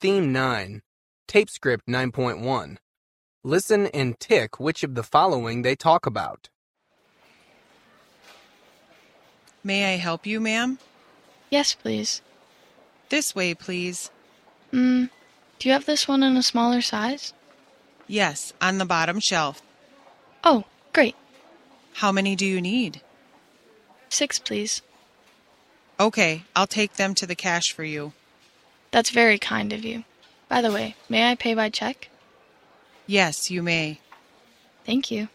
Theme 9, Tape Script 9.1. Listen and tick which of the following they talk about. May I help you, ma'am? Yes, please. This way, please. Mm, do you have this one in a smaller size? Yes, on the bottom shelf. Oh, great. How many do you need? Six, please. Okay, I'll take them to the cash for you. That's very kind of you. By the way, may I pay by check? Yes, you may. Thank you.